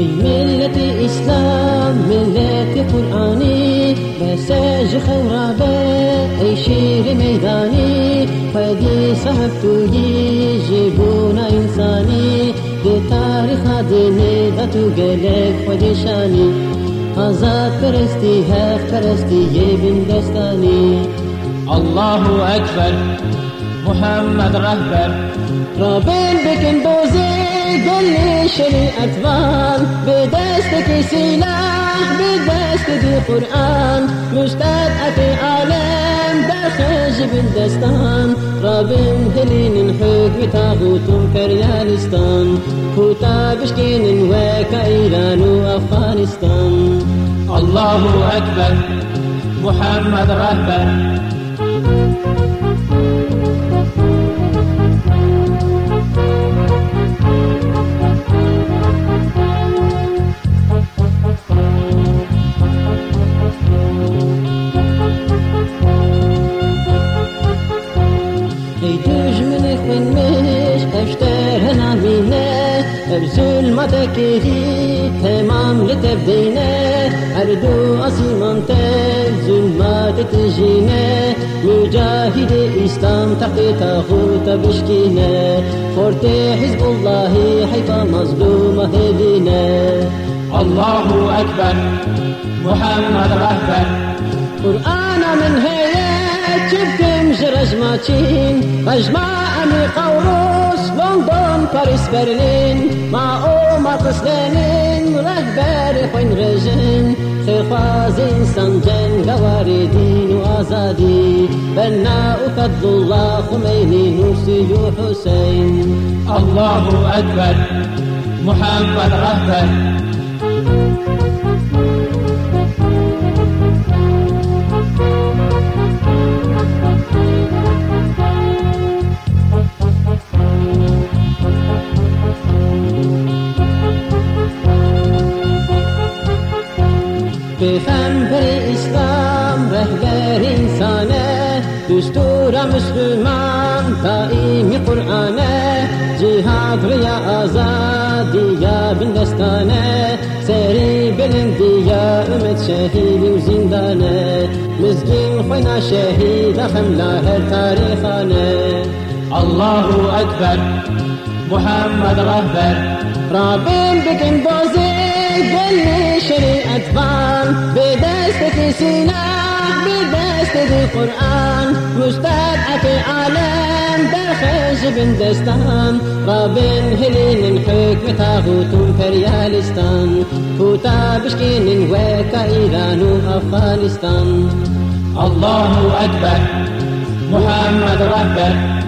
في ملة إسلام ملة قرآني بساج خورابة أيشير ميداني. فدي صحبتو جيبونا إنساني. بتاريخ ديني بتو قلق فديشاني آزاد فرستي هاف فرستي يبن دستاني. الله أكبر محمد رهبر. رابين بكن بوزي قلي شريعة فان بدستك سلاح بدستك قرآن. مشتاق أتي عالم داخل بالدستان. رابين دلين حكم تاغوت كريالستان. كوتا بشكين وكا إيران وأفغانستان. الله أكبر محمد رهبر. مينا ابزول ما تكيهي تمام لتبدينا اردو اسيمان تبزول ما تتجينا مجاهد اسلام تحت تاغوت بشكينا فورت حزب الله حيفا مظلومة هدينا الله أكبر محمد رهبر قرآن من هيئة جبتم جرج ماتين مجمع أمريكا وروس لندن باريس برلين مع أمة قسلين رهبر خوين رجن خفازين سنجن قواري دين وآزادي بنا فضل الله خميني نوسي حسين الله أكبر محمد رهبر Peygamber İslam rehber insane. Düstura Müslüman daimi Kur'ane. Cihad riya azadi ya bin destane. Seri belindi ya ümmet şehidi u zindane. Müzgin khoyna şehida hemla her tarihane. Allahu Ekber Muhammed Rahber. Rabbim bikin bozir لي شريعة فان بدستك سلاح بدستك قرآن مشتاق أتي عالم داخل بن دستان. رابين هلين حكم تاغوت امبريالستان كوتا بشكين وكا إيران وأفغانستان الله أكبر محمد رهبر